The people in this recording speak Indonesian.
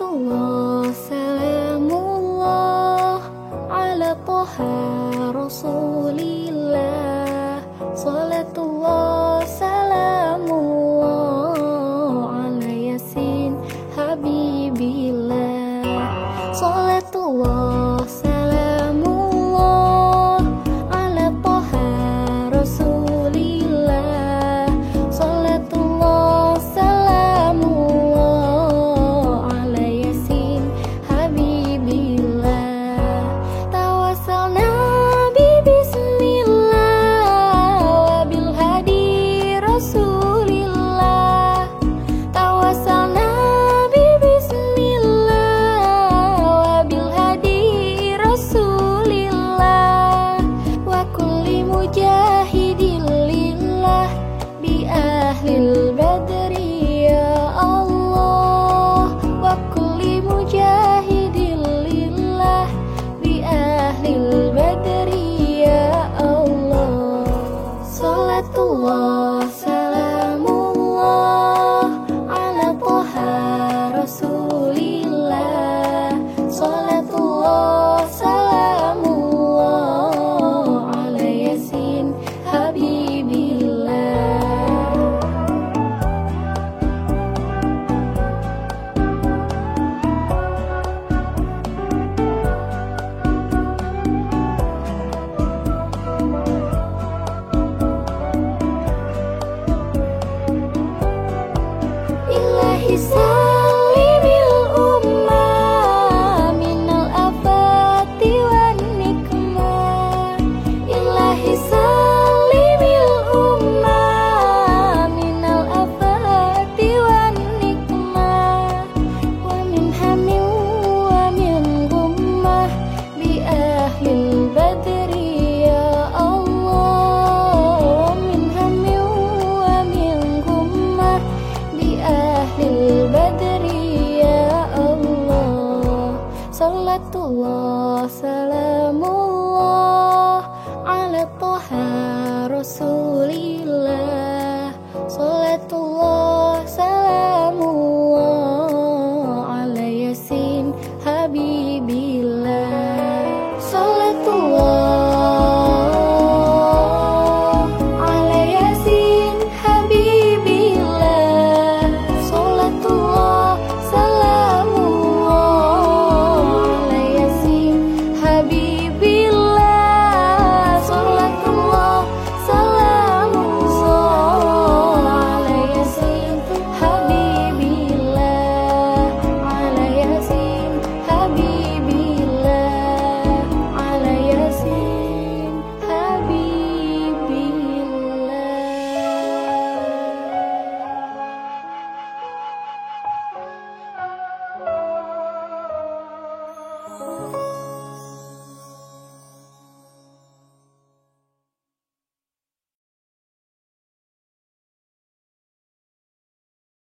salawatullah salamullah ala toha rasulillah. Salatullah salamullah ala yasin habibillah. Salatullah myself Salatullah salamullah ala toha rasulillah